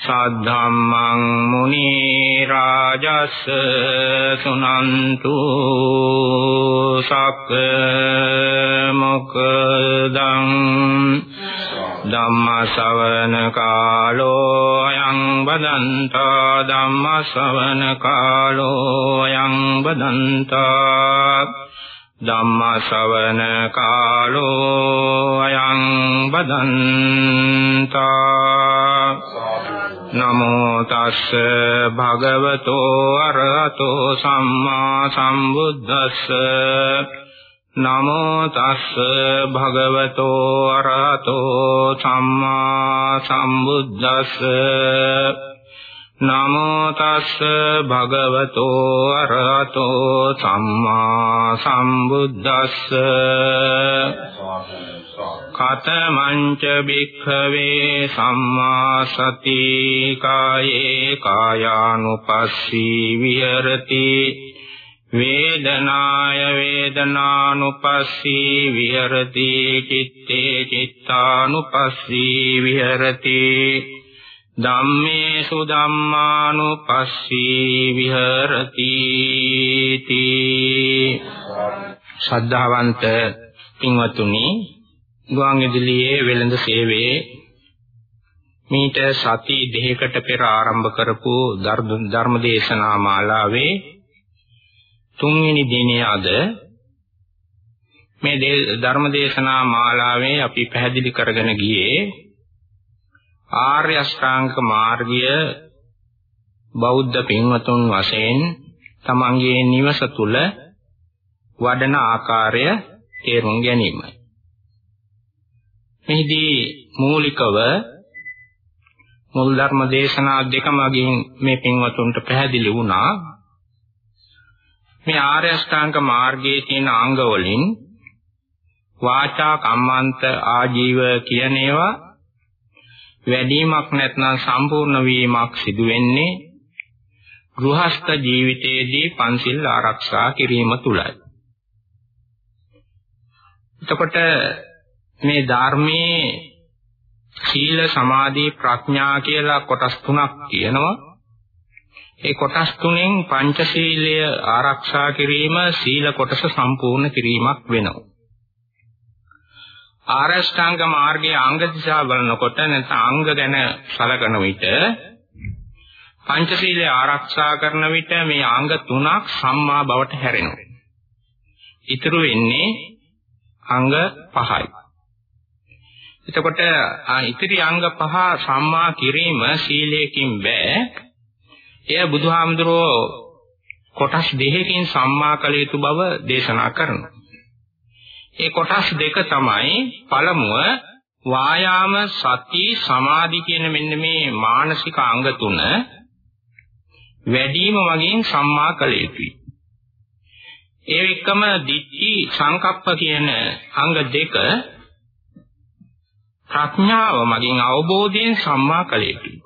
සද්ධම්මං මුනි රාජස් සුනන්තු සක්ක මොකදං ධම්ම ශවන කාලෝ අයං බදන්තා ධම්ම ශවන කාලෝ අයං බදන්තා ධම්ම ශවන කාලෝ අයං බදන්තා. නමෝ තස්ස භගවතෝ අරහතෝ සම්මා සම්බුද්දස්ස. නමෝ තස්ස භගවතෝ අරහතෝ සම්මා සම්බුද්දස්ස. නමෝ තස්ස භගවතෝ අරහතෝ සම්මා සම්බුද්දස්ස කතමංච භික්ඛවේ සම්මා සති කායේ කායානුපස්සී විහෙරති වේදනාය වේදනානුපස්සී විහෙරති චිත්තේ චිත්තානුපස්සී විහෙරති ධම්මේසු ධම්මානුපස්සී විහෙරති ශ්‍රද්ධාවන්ත පින්වතුනි ගුවන් විදුලියේ වෙළඳ සේවයේ මීට සති දෙකකට පෙර ආරම්භ කරපු ධර්ම දේශනා මාලාවේ තුන්වෙනි දිනේ අද මේ ධර්ම දේශනා මාලාවේ අපි පැහැදිලි කරගෙන ගියේ ආර්ය අෂ්ටාංග මාර්ගය බෞද්ධ පින්වතුන් වශයෙන් තමන්ගේ නිවස තුල වඩන ආකාරය තේරුම් ගැනීමයි මෙහිදී මූලිකව මුල් ධර්ම දේශනා දෙක මගින් මේ පින්වතුන්ට පැහැදිලි වුණා. මේ ආර්ය අෂ්ටාංග මාර්ගයේ තියෙන අංග වලින් වාචා කම්මන්ත ආජීව කියන ඒවා වැඩිමක් නැත්නම් සම්පූර්ණ වීමක් සිදු වෙන්නේ ගෘහස්ත ජීවිතයේදී පන්සිල් ආරක්ෂා කිරීම තුලයි. එතකොට මේ ධර්මයේ සීල සමාධි ප්‍රඥා කියලා කොටස් තුනක් තියෙනවා. ඒ කොටස් තුනෙන් පංචශීලය ආරක්ෂා කිරීම සීල කොටස සම්පූර්ණ කිරීමක් වෙනවා. ආරෂ්ඨාංග මාර්ගයේ අංග දිශා බලනකොට නැත්නම් අංග ගැන සලකන විට පංචශීලය ආරක්ෂා කරන විට මේ අංග තුනක් සම්මා බවට හැරෙනවා. ඉතුරු වෙන්නේ අංග පහයි. එතකොට ඉතිරි අංග පහ සම්මා කිරීම සීලයෙන් බෑ. එය බුදුහාමුදුරෝ කොටස් දෙකකින් සම්මා කළ යුතු බව දේශනා කරනවා. ඒ කොටස් දෙක තමයි පළමුව වායාම සති සමාධි කියන මෙන්න මේ මානසික අංග තුන වැඩිම වගේ සම්මා කළ යුතුයි. ඒ එක්කම දිට්ඨි සංකප්ප කියන අංග දෙක ප්‍රඥාව මගින් අවබෝධයෙන් සම්මා කළ යුතුයි.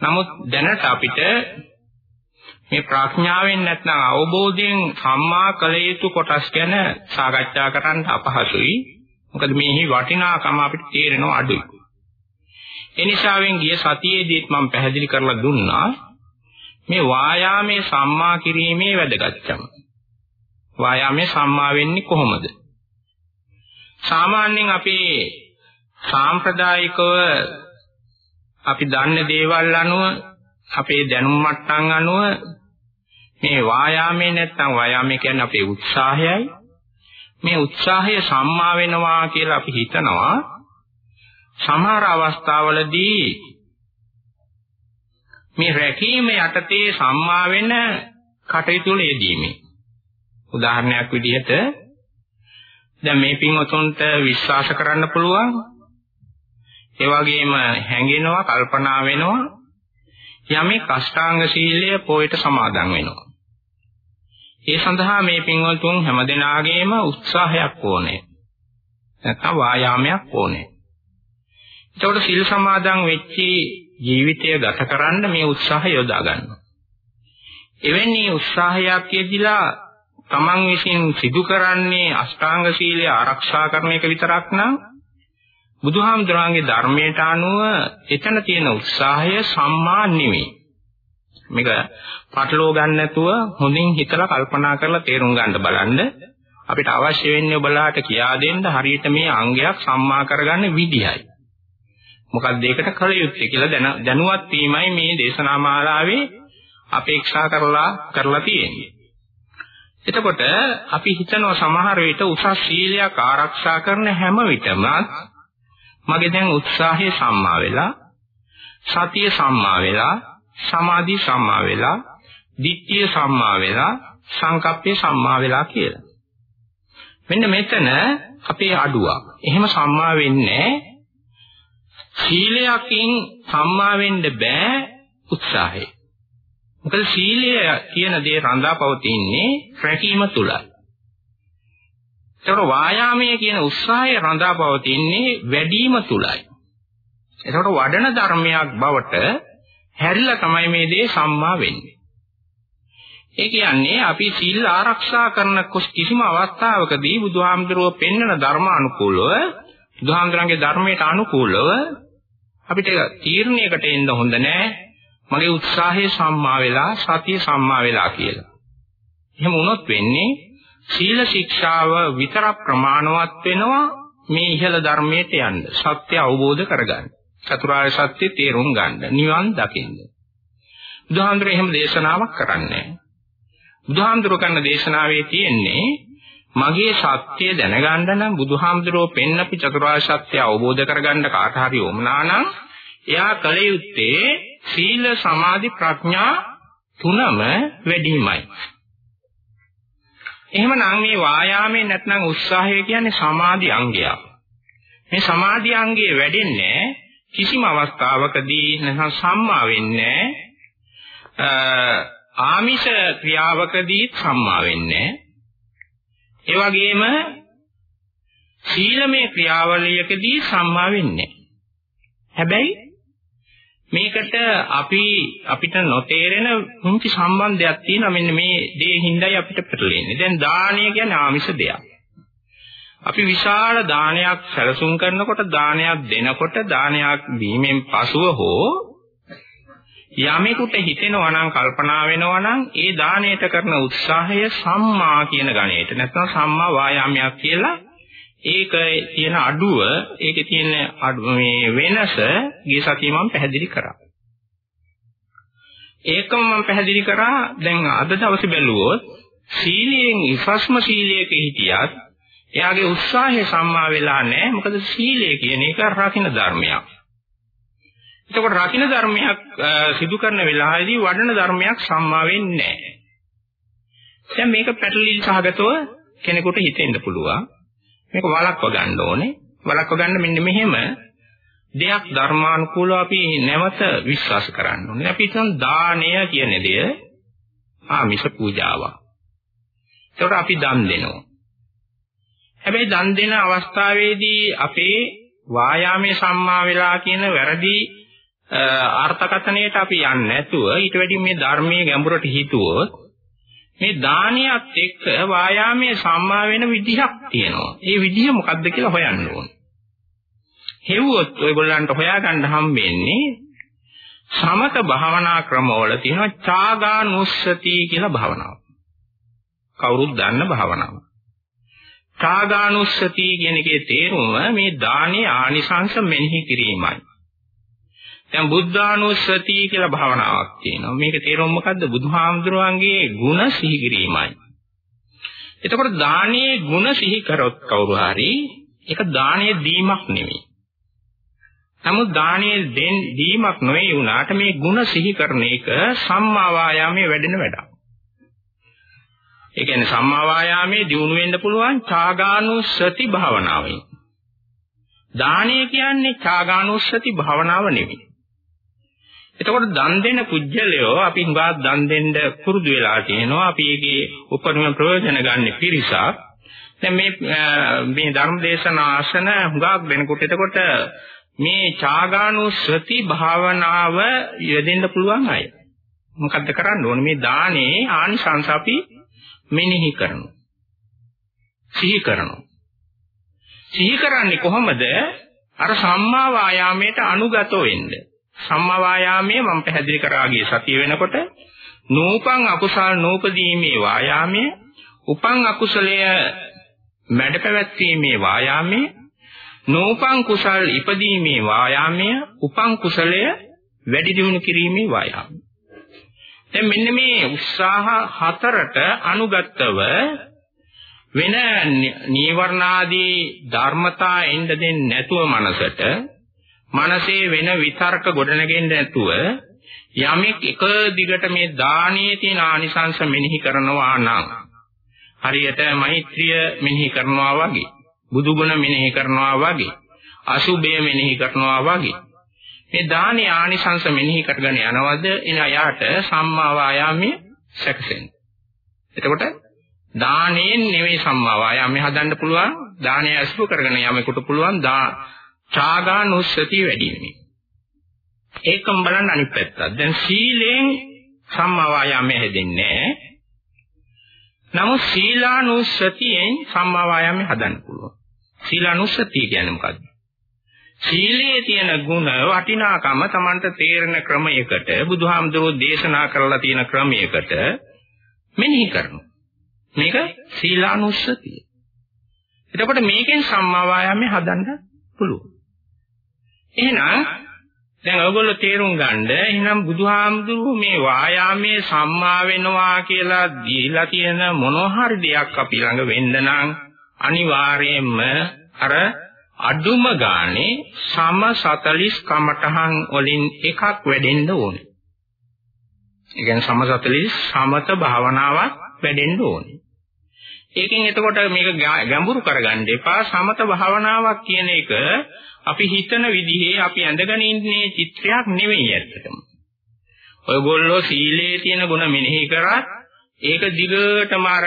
නමුත් දැනට අපිට මේ ප්‍රඥාවෙන් නැත්නම් අවබෝධයෙන් සම්මා කළ යුතු කොටස් ගැන සාකච්ඡා කරන්න අපහසුයි. මොකද මේහි වටිනාකම අපිට තේරෙනව අඩුයි. ඒ නිසාවෙන් ගිය සතියේදීත් මම පැහැදිලි කරලා දුන්නා මේ වායාමයේ සම්මා කිරීමේ වැදගත්කම. වායාමයේ සම්මා වෙන්නේ කොහොමද? සාමාන්‍යයෙන් අපි සාම්ප්‍රදායිකව අපි දන්න දේවල් අනුව අපේ දැනුම් මට්ටම් අනුව මේ වායාමයේ නැත්තම් වායාමයේ කියන්නේ අපේ උත්සාහයයි මේ උත්සාහය සම්මා වෙනවා කියලා අපි හිතනවා සමහර අවස්ථාවලදී මේ රැකීම යටතේ සම්මා වෙන කටයුතු වල යෙදීමේ උදාහරණයක් විදිහට දැන් මේ පින්වතුන්ට විශ්වාස කරන්න පුළුවන්. ඒ වගේම හැඟෙනවා, කල්පනා වෙනවා. යමෙක් අෂ්ටාංග සීලය පොයට සමාදන් වෙනවා. ඒ සඳහා මේ පින්වතුන් හැමදෙනාගේම උත්සාහයක් ඕනේ. නැත්නම් වායාමයක් ඕනේ. ඒතකොට සීල් සමාදන් වෙච්චි ජීවිතය ගත කරන්න මේ උත්සාහය යොදා ගන්නවා. එවැනි උත්සාහයක් යෙදিলা තමන් විසින් සිදු කරන්නේ අෂ්ටාංග සීලය ආරක්ෂා කරන එක විතරක් නම් බුදුහාමුදුරන්ගේ ධර්මයට අනුව එතන තියෙන උත්සාහය සම්මා නෙමෙයි. මේක පටලව ගන්න නැතුව හොඳින් හිතලා කල්පනා කරලා තේරුම් ගන්න බලන්න. අපිට අවශ්‍ය වෙන්නේ ඔබලාට කියා දෙන්න හරියට මේ අංගයක් සම්මා කරගන්න විදියයි. මොකක්ද ඒකට කල යුත්තේ කියලා දැනුවත් වීමයි මේ දේශනා මාලාවේ අපේක්ෂා කරලා කරලා තියෙන්නේ. එතකොට අපි හිතනවා සමහර විට උසස් සීලයක් ආරක්ෂා කරන හැම විටම මගේ දැන් උත්සාහය සම්මා වෙලා සතිය සම්මා වෙලා සමාධි සම්මා වෙලා දිට්ඨිය සම්මා වෙලා සංකප්පය සම්මා වෙලා කියලා. මෙන්න මෙතන අපේ අඩුවක්. එහෙම සම්මා වෙන්නේ සීලයකින් සම්මා වෙන්න බෑ උත්සාහය. මොකද සීලය කියන දේ රඳා පවතින්නේ රැකීම තුලයි. ඒතර වායාමය කියන උත්සාහය රඳා පවතින්නේ වැඩිම තුලයි. ඒතකොට වඩන ධර්මයක් බවට හැරිලා තමයි මේ දේ සම්මා වෙන්නේ. ඒ කියන්නේ අපි සීල් ආරක්ෂා කරන කිසිම අවස්ථාවකදී බුදුහාමුදුරුව පෙන්වන ධර්ම අනුකූලව බුදුහාමුදුරන්ගේ ධර්මයට අනුකූලව අපිට තීරණයකට එන්න හොඳ නැහැ. මගේ උත්සාහය සම්මා වෙලා සතිය සම්මා වෙලා කියලා. එහෙම වුණොත් වෙන්නේ සීල ශික්ෂාව විතරක් ප්‍රමාණවත් වෙනවා මේ ඉහළ ධර්මයට යන්න. සත්‍ය අවබෝධ කරගන්න. චතුරාර්ය සත්‍ය තේරුම් ගන්න. නිවන් දකින්න. බුදුහාමුදුර එහෙම දේශනාවක් කරන්නේ බුදුහාමුදුර කරන දේශනාවේ තියෙන්නේ මගේ සත්‍ය දැනගන්න නම් බුදුහාමුදුරෝ පෙන්නපු චතුරාර්ය සත්‍ය අවබෝධ කරගන්න කාට හරි වමනා නම් එයා කල යුත්තේ සීල සමාධි ප්‍රඥා තුනම වැඩිමයි. එහෙමනම් මේ වායාමයෙන් නැත්නම් උත්සාහය කියන්නේ සමාධි අංගයක්. මේ සමාධි අංගයේ වැඩෙන්නේ කිසිම අවස්ථාවකදී නැත්නම් සම්මා වෙන්නේ ආමිෂ ක්‍රියාවකදී සම්මා වෙන්නේ ඒ වගේම සීලමය ක්‍රියාවලියකදී සම්මා වෙන්නේ හැබැයි මේකට අපි අපිට නොතේරෙන මුංචි සම්බන්ධයක් තියෙනවා මෙන්න මේ දේ හිඳයි අපිට පැටලෙන්නේ. දැන් දානය කියන්නේ ආමිෂ දෙයක්. අපි විශාල දානයක් සැලසුම් කරනකොට දානයක් දෙනකොට දානයක් දීමෙන් පසුව හෝ යමෙකුට හිතෙනවා නම් කල්පනා වෙනවා නම් ඒ දාණයට කරන උත්සාහය සම්මා කියන ගණයට නැත්නම් සම්මා වායාමයක් කියලා ඒකේ තියෙන අඩුව ඒකේ තියෙන මේ වෙනස ගිය සතියේ මම පැහැදිලි කරා. ඒකම මම පැහැදිලි කරා දැන් අද දවසේ බැලුවොත් සීලයෙන් ඉස්ස්ම සීලයක හිටියත් එයාගේ උත්සාහය සම්මා වෙලා නැහැ මොකද සීලය කියන එක රකින්න ධර්මයක්. එතකොට රකින්න ධර්මයක් සිදු කරන වෙලාවේදී වඩන ධර්මයක් සම්මා වෙන්නේ නැහැ. දැන් මේක පැටලිලි සහගතව කෙනෙකුට හිතෙන්න පුළුවන්. මේක වළක්ව ගන්න ඕනේ. වළක්ව ගන්න මෙන්න මෙහෙම දෙයක් ධර්මානුකූලව අපි නැවත විශ්වාස කරන්න ඕනේ. අපි හිතන දාණය කියන දේ ආමිෂ පූජාවක්. ඒකට අපි දන් දෙනවා. හැබැයි දන් දෙන අවස්ථාවේදී අපේ වායාමයේ සම්මා වෙලා කියන වැරදි අර්ථකථනයට අපි යන්නේ නැතුව ඊට වැඩි මේ ධර්මයේ ගැඹුරට හිතුවොත් මේ දානියත් එක්ක වායාමයේ සම්මා වෙන විදිහක් තියෙනවා. ඒ විදිහ මොකක්ද කියලා හොයන්න ඕන. හෙව්වොත් ඔයගොල්ලන්ට හොයාගන්න හම්බෙන්නේ සමත භාවනා ක්‍රමවල තියෙනවා චාගානුස්සති කියලා භාවනාව. කවුරුත් දන්න භාවනාව. චාගානුස්සති කියන එකේ තේරුම මේ දානේ ආනිසංස මෙනෙහි කිරීමයි. දැන් බුද්ධානුස්සති කියලා භාවනාවක් තියෙනවා. මේක තේරුම මොකද්ද? බුදුහාමුදුරුවන්ගේ ගුණ සිහි කිරීමයි. එතකොට දානීය ගුණ සිහි කරොත් කවුරු හරි ඒක දානීය දීමක් නෙවෙයි. නමුත් දානීය දෙන් දීමක් නෙවෙයි වුණාට මේ ගුණ සිහි කරන එක සම්මා වායාමයේ වැඩෙන වැඩක්. ඒ කියන්නේ සම්මා වායාමයේ දියුණු වෙන්න පුළුවන් ඡාගානුස්සති භාවනාවෙන්. දානීය කියන්නේ ඡාගානුස්සති භාවනාව නෙවෙයි. එතකොට දන් දෙන පුජ්‍යලයෝ අපි හුඟා දන් දෙන්න පුරුදු වෙලා තියෙනවා. අපි ඒකේ උපරිම ප්‍රයෝජන ගන්න පිරිසක්. දැන් මේ මේ ධර්ම දේශනා ආසන හුඟක් දෙනකොට එතකොට මේ චාගානුස්සති භාවනාව යෙදෙන්න පුළුවන් අය. මොකද්ද කරන්න ඕනේ? මේ දානේ ආනිසංස අපි මෙනෙහි කරනවා. සිහි කරනවා. සිහි කරන්නේ කොහොමද? අර සම්මා වායාමයට අනුගත වෙන්න. සම්මා වායාමයේ මම පැහැදිලි කරාගේ සතිය වෙනකොට නූපං අකුසල් නූපදීමේ වායාමයේ උපං අකුසලය මැඩ පැවැත්වීමේ වායාමයේ නූපං කුසල් ඉපදීමේ වායාමය උපං කුසලය වැඩි දියුණු කිරීමේ වායාමය. දැන් මෙන්න මේ උත්සාහ හතරට අනුගතව වෙන නීවරණාදී ධර්මතා එන්න දෙන්නේ නැතුව මනසට මනසේ වෙන විතර්ක ගොඩනගෙන්නේ නැතුව යමෙක් එක දිගට මේ දානීය තියෙන ආනිසංස මෙනෙහි කරනවා නම් හරියට මෛත්‍රිය මෙනෙහි කරනවා වගේ බුදුගුණ මෙනෙහි කරනවා වගේ අසුභය මෙනෙහි කරනවා වගේ මේ දානේ ආනිසංස මෙනෙහි කරගෙන යනවද? එන යාට සම්මා වායාමයේ සැකසෙන්නේ එතකොට දාණයෙන් නෙවෙයි සම්මා වායාමයේ හදන්න පුළුවන් දානය අසුර කරගෙන යමෙකුට පුළුවන් දා ඡාගානුස්සතිය වැඩි වෙන්නේ. ඒකම බලන්න අනිත් පැත්තත් දැන් සීලෙන් සම්මා වායාමයේ හැදෙන්නේ නමුත් සීලානුස්සතියෙන් සම්මා වායාමයේ හදන්න පුළුවන්. සීලානුස්සතිය කියන්නේ මොකද්ද? සීලයේ තියෙන ಗುಣ වටිනාකම Tamanට තේරෙන ක්‍රමයකට බුදුහාමුදුරුවෝ දේශනා කරලා තියෙන ක්‍රමයකට මෙනෙහි කරනවා. මේක සීලානුස්සතිය. එතකොට මේකෙන් සම්මා වායාමයේ හදන්න පුළුවන්. එහෙනම් දැන් ඔයගොල්ලෝ තේරුම් ගන්න එහෙනම් බුදුහාමුදුරුවෝ මේ වායාමයේ සම්මා වෙනවා කියලා දීලා තියෙන මොනවා හරි දෙයක් අපි ළඟ වෙන්න නම් අනිවාර්යයෙන්ම අර අඩුම ගානේ සම 40 කමඨහන් වලින් එකක් වැඩෙන්න ඕනේ. ඒ කියන්නේ සම 40 සමත භාවනාවක් වැඩෙන්න ඕනේ. ඒකෙන් එතකොට මේක ගැඹුරු කරගන්න එපා සමත භාවනාවක් කියන එක අපි හිතන විදිහේ අපි ඇඳගෙන ඉන්නේ චිත්‍රයක් නෙවෙයි ඇත්තටම. ඔයගොල්ලෝ සීලේ තියෙන ගුණ මෙනෙහි කරත් ඒක දිගටම අර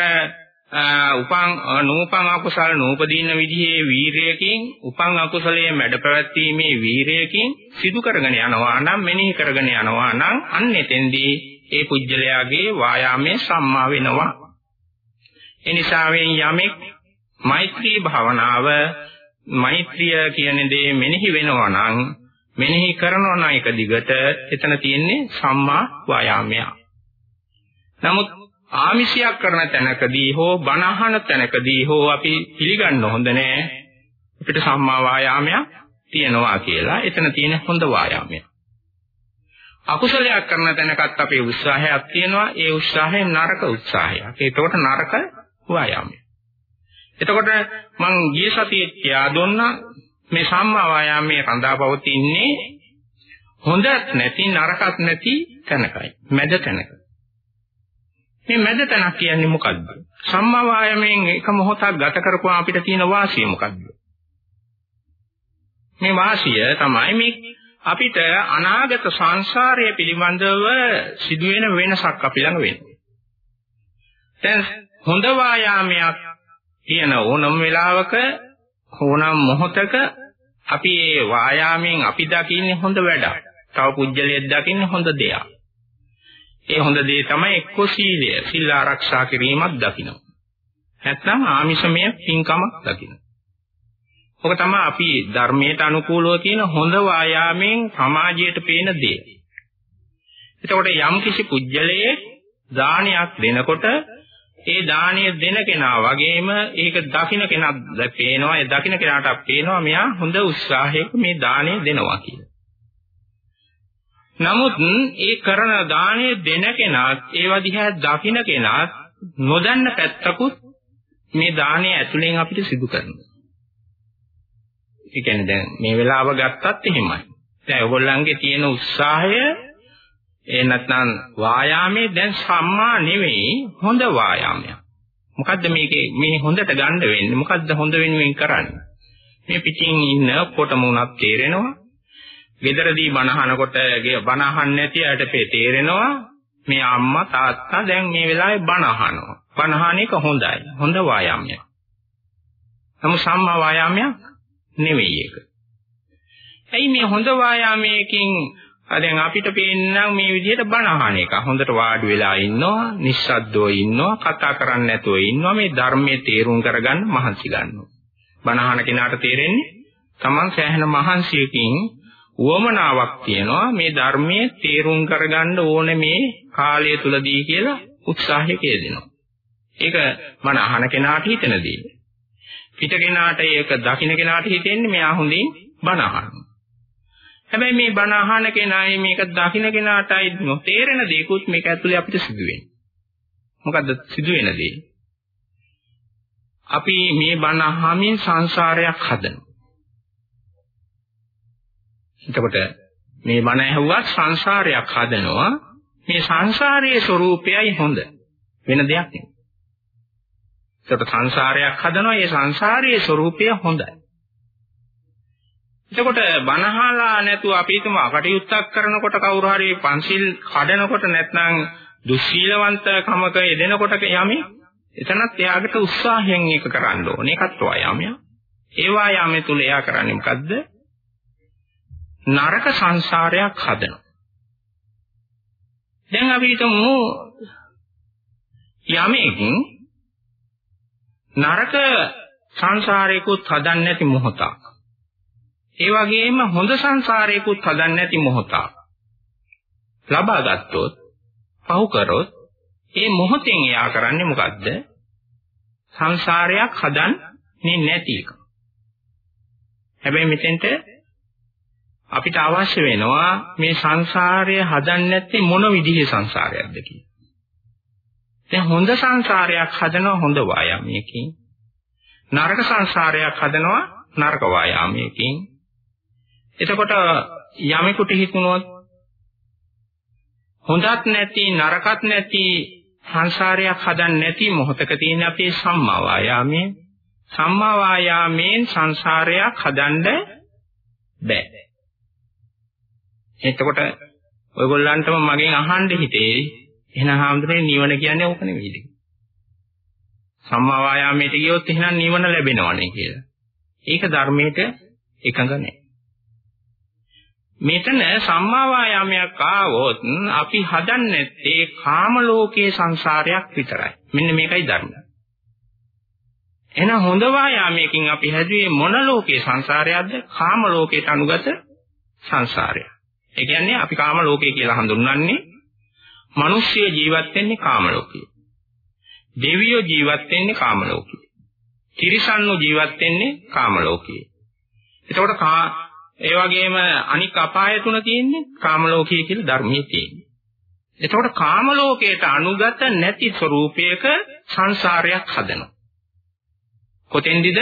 උපං නූපං අකුසල නූපදීන විදිහේ වීරයකින් උපං අකුසලයේ මැඩ පැවැත්ීමේ වීරයකින් සිදු කරගෙන යනවා නම් මෙනෙහි කරගෙන යනවා නම් අන්න එතෙන්දී ඒ පුජ්‍යලයාගේ වායාමයේ සම්මා වෙනවා. එනිසාවෙන් යමෙක් මෛත්‍රී භාවනාව මෛත්‍රිය කියන දේ මෙනෙහි වෙනවා නම් මෙනෙහි කරනවා නම් එක දිගට එතන තියෙන්නේ සම්මා වායාමය. නමුත් ආමිෂයක් කරන තැනකදී හෝ බණහන තැනකදී හෝ අපි පිළිගන්න හොඳ නෑ අපිට සම්මා වායාමයක් තියෙනවා කියලා. එතන තියෙන හොඳ වායාමයක්. අකුසලයක් කරන තැනකත් අපේ උත්සාහයක් තියෙනවා. ඒ උත්සාහයෙන් නරක උත්සාහයක්. ඒකට නරක වායාමය. එතකොට මං ගිය සතියේ කියා දුන්නා මේ සම්මා වායාමයේ රඳාපවතින්නේ හොඳත් නැති නරකත් නැති තැනකයි. මැද තැනක. මේ මැද තැනක් කියන්නේ මොකද්ද? සම්මා වායාමයෙන් එක මොහොතක් ගත කරපුවා අපිට තියෙන වාසිය මොකද්ද? මේ වාසිය තමයි මේ අපිට අනාගත සංසාරය පිළිබඳව සිදුවෙන වෙනසක් අපි ළඟ වෙන්නේ. දැන් හොඳ වායාමයක් කියන ඕනම වෙලාවක ඕනම මොහොතක අපි ඒ වායාමයෙන් අපි දකින්නේ හොඳ වැඩක්. තව පුජ්‍යලයක් දකින්නේ හොඳ දෙයක්. ඒ හොඳ දේ තමයි එක්ක සීලය, සීල ආරක්ෂා කිරීමක් දකින්න. නැත්නම් ආමිෂමය පින්කමක් දකින්න. ඔක තමයි අපි ධර්මයට අනුකූලව කියන හොඳ වායාමයෙන් සමාජයට පේන දේ. එතකොට යම් කිසි පුජ්‍යලයේ දානයක් දෙනකොට ඒ දාණය දෙන කෙනා වගේම ඒක දකින්න කෙනාත් පේනවා ඒ දකින්න කෙනාට පේනවා මෙයා හොඳ උත්සාහයක මේ දාණය දෙනවා කියලා. නමුත් ඒ කරන දාණය දෙන කෙනාත් ඒවා දිහා දකින්න කෙනාත් නොදන්න පැත්තකුත් මේ දාණය ඇතුලෙන් අපිට සිදු කරනවා. ඒ කියන්නේ දැන් මේ වෙලාව ගත්තත් එහෙමයි. දැන් ඔයගොල්ලන්ගේ තියෙන උත්සාහය ඒ නැත්නම් වායාමයේ දැන් සම්මා නෙවෙයි හොඳ වායාමයක්. මොකද්ද මේකේ මේ හොඳට ගන්න වෙන්නේ? මොකද්ද හොඳ වෙනුවෙන් කරන්නේ? මේ පිටින් ඉන්න කොටම උනක් තේරෙනවා. ගෙදරදී බණ අහනකොට බණ අහන්නේ නැති අයට තේරෙනවා. මේ අම්මා තාත්තා දැන් මේ වෙලාවේ බණ අහනවා. බණ අහන එක හොඳයි. හොඳ වායාමයක්. නමුත් සම්මා වායාමයක් නෙවෙයි ඒක. ඇයි මේ හොඳ වායාමයකින් දැන් අපිට පේන්නම් මේ විදිහට බණ අහන එක. හොඳට වාඩි වෙලා ඉන්නවා, නිස්සද්දව ඉන්නවා, කතා කරන්නේ නැතුව ඉන්නවා. මේ ධර්මයේ තේරුම් කරගන්න මහන්සි ගන්නවා. බණ අහන කෙනාට තේරෙන්නේ Taman සෑහෙන මහන්සියකින් උවමනාවක් තියනවා මේ ධර්මයේ තේරුම් කරගන්න ඕනේ මේ කාලය තුලදී කියලා උත්සාහයක යෙදෙනවා. ඒක මන අහන කෙනාට හිතන දේ. පිට කෙනාට ඒක දකින්න කෙනාට හිතෙන්නේ මෙයා හොඳින් බණ අහනවා. හැබැයි මේ බණ අහන කෙනායි මේක දකින්න කෙනාටයි නොතේරෙන දේකුත් මේක ඇතුලේ අපිට සිදු වෙන්නේ. මොකද්ද සිදු වෙන දේ? අපි මේ බණ අහමින් සංසාරයක් හදනවා. එතකොට මේ බණ ඇහුවත් සංසාරයක් හදනවා. මේ සංසාරයේ ස්වરૂපයයි හොඳ. වෙන දෙයක් නෙවෙයි. එතකොට සංසාරයක් හදනවා. ඒ සංසාරයේ ස්වરૂපය හොඳයි. එතකොට බනහලා නැතුව අපි හිතමු කටයුත්තක් කරනකොට කවුරු හරි පන්සිල් කඩනකොට නැත්නම් දුස්සීලවන්තකමක යෙදෙනකොට යමි එතනත් එයාකට උත්සාහයෙන් ඒක කරන්න ඕනේ. ඒකත් වායාමයක්. ඒ වායාමයේ තුල එයා කරන්නේ මොකද්ද? නරක සංසාරයක් හදනවා. දැන් අපි හිතමු යමෙක් නරක සංසාරයකුත් හදන්නේ නැති මොහොතක්. ඒ වගේම හොඳ සංසාරයකුත් හදන්නේ නැති මොහොතක්. ලබා ගත්තොත්, පහු කරොත්, ඒ මොහොතෙන් එයා කරන්නේ මොකද්ද? සංසාරයක් හදන්නේ නැති එක. හැබැයි මෙතෙන්ට අපිට අවශ්‍ය වෙනවා මේ සංසාරය හදන්නේ නැත්තේ මොන විදිහේ සංසාරයක්ද කියලා. දැන් හොඳ සංසාරයක් හදනවා හොඳ වායාමයකින්. නරක සංසාරයක් හදනවා නරක වායාමයකින්. එතකොට යමෙකුට හිතුනොත් හොඳත් නැති නරකත් නැති සංසාරයක් හදන්නේ නැති මොහොතක තියෙන අපේ සම්මා වායාමයේ සම්මා වායාමයෙන් සංසාරයක් හදන්න බෑ. එතකොට ඔයගොල්ලන්ටම මගෙන් අහන්න හිතේ එහෙනම් හාමුදුරනේ නිවන කියන්නේ ඕක නෙවෙයිද? සම්මා වායාමයට ගියොත් එහෙනම් නිවන ලැබෙනවනේ කියලා. ඒක ධර්මයට එකඟ නැහැ. මෙතන සම්මා වායාමයක් ආවොත් අපි හදන්නේ ඒ කාම ලෝකයේ සංසාරයක් විතරයි. මෙන්න මේකයි ධර්ම. එහෙනම් හොඳ වායාමයකින් අපි හැදුවේ මොන ලෝකයේ සංසාරයක්ද? කාම ලෝකයට අනුගත සංසාරයක්. ඒ කියන්නේ අපි කාම ලෝකය කියලා හඳුන්වන්නේ මිනිස්සු ජීවත් වෙන්නේ කාම ලෝකයේ. දෙවියෝ ජීවත් වෙන්නේ කාම ලෝකයේ. තිරිසන්නු ජීවත් වෙන්නේ කාම ලෝකයේ. එතකොට ඒ වගේම අනික් අපාය තුන තියෙන්නේ කාම ලෝකයේ කියලා ධර්මයේ තියෙන්නේ. එතකොට කාම ලෝකයට අනුගත නැති ස්වરૂපයක සංසාරයක් හදනවා. කොතෙන්දිද?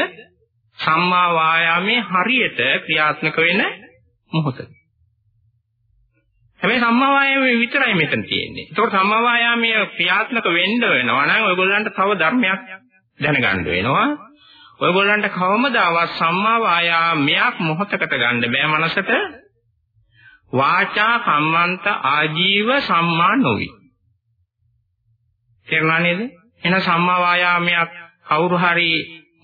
සම්මා වායාමයේ හරියට ක්‍රියාත්මක වෙන මොහොතේ. හැබැයි සම්මා වායාමයේ විතරයි මෙතන තියෙන්නේ. ඒතකොට සම්මා වායාමයේ ක්‍රියාත්මක වෙන්න වෙනවා නම් ඔයගොල්ලන්ට තව ධර්මයක් දැනගන්න වෙනවා. ඔයගොල්ලන්ට කවමදාවත් සම්මා වායාමයක් මොහතකට ගන්න බෑ මනසට. වාචා කම්මන්ත ආජීව සම්මා නොවි. තේරුණා නේද? එහෙනම් සම්මා වායාමයක් කවුරු හරි